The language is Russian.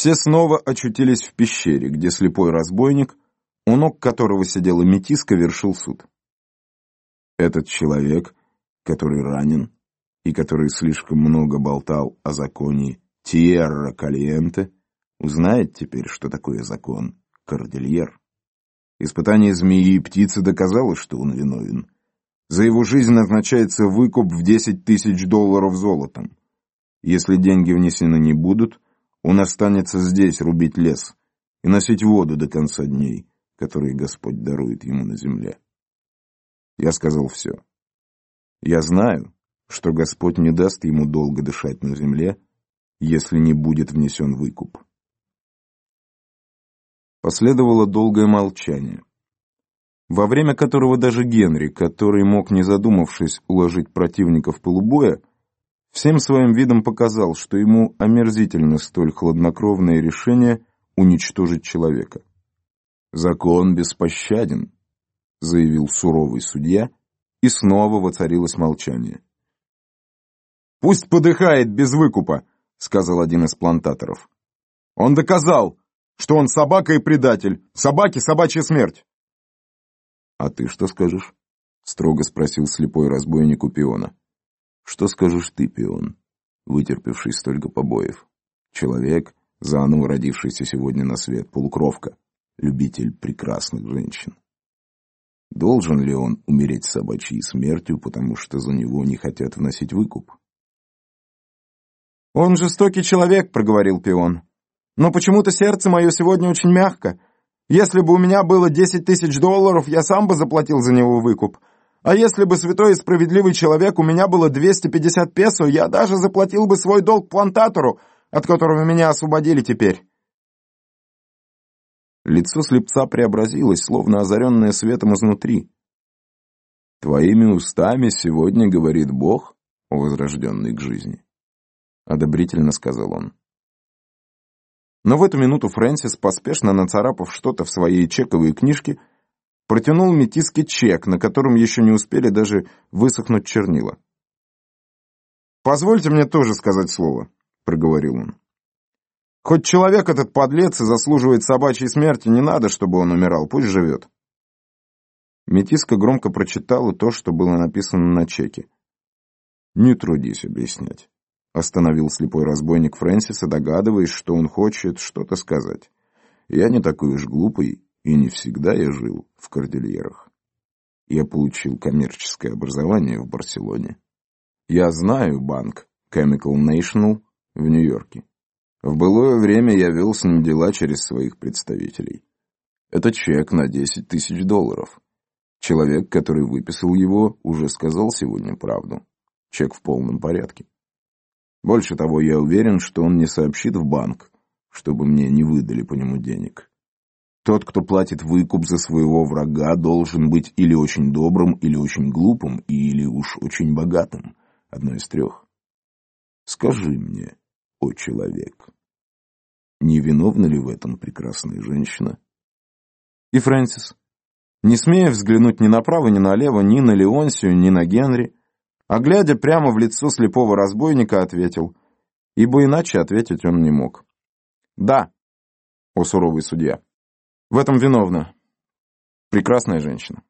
Все снова очутились в пещере, где слепой разбойник, у ног которого сидела метиска, вершил суд. Этот человек, который ранен и который слишком много болтал о законе Тьерра Калиенте, узнает теперь, что такое закон Кордильер. Испытание змеи и птицы доказало, что он виновен. За его жизнь назначается выкуп в 10 тысяч долларов золотом. Если деньги внесены не будут, он останется здесь рубить лес и носить воду до конца дней, которые Господь дарует ему на земле. Я сказал все. Я знаю, что Господь не даст ему долго дышать на земле, если не будет внесен выкуп. Последовало долгое молчание, во время которого даже Генри, который мог, не задумавшись, уложить противника в полубоя, всем своим видом показал, что ему омерзительно столь хладнокровное решение уничтожить человека. «Закон беспощаден», — заявил суровый судья, и снова воцарилось молчание. «Пусть подыхает без выкупа», — сказал один из плантаторов. «Он доказал, что он собака и предатель. Собаки — собачья смерть. «А ты что скажешь?» — строго спросил слепой разбойник у пиона. «Что скажешь ты, пион, вытерпевший столько побоев? Человек, заново родившийся сегодня на свет, полукровка, любитель прекрасных женщин. Должен ли он умереть собачьей смертью, потому что за него не хотят вносить выкуп?» «Он жестокий человек», — проговорил пион. Но почему-то сердце мое сегодня очень мягко. Если бы у меня было десять тысяч долларов, я сам бы заплатил за него выкуп. А если бы святой и справедливый человек у меня было 250 песо, я даже заплатил бы свой долг плантатору, от которого меня освободили теперь. Лицо слепца преобразилось, словно озаренное светом изнутри. «Твоими устами сегодня говорит Бог, возрожденный к жизни», — одобрительно сказал он. Но в эту минуту Фрэнсис, поспешно нацарапав что-то в своей чековой книжке, протянул метиске чек, на котором еще не успели даже высохнуть чернила. «Позвольте мне тоже сказать слово», — проговорил он. «Хоть человек этот подлец и заслуживает собачьей смерти, не надо, чтобы он умирал, пусть живет». Метиска громко прочитала то, что было написано на чеке. «Не трудись объяснять». Остановил слепой разбойник Фрэнсиса, догадываясь, что он хочет что-то сказать. Я не такой уж глупый, и не всегда я жил в кордильерах. Я получил коммерческое образование в Барселоне. Я знаю банк Chemical National в Нью-Йорке. В былое время я вел с ним дела через своих представителей. Это чек на 10 тысяч долларов. Человек, который выписал его, уже сказал сегодня правду. Чек в полном порядке. Больше того, я уверен, что он не сообщит в банк, чтобы мне не выдали по нему денег. Тот, кто платит выкуп за своего врага, должен быть или очень добрым, или очень глупым, или уж очень богатым. Одно из трех. Скажи мне, о человек, не виновна ли в этом прекрасная женщина? И Фрэнсис, не смея взглянуть ни направо, ни налево, ни на Леонсию, ни на Генри, а глядя прямо в лицо слепого разбойника, ответил, ибо иначе ответить он не мог. «Да, о суровый судья, в этом виновна прекрасная женщина».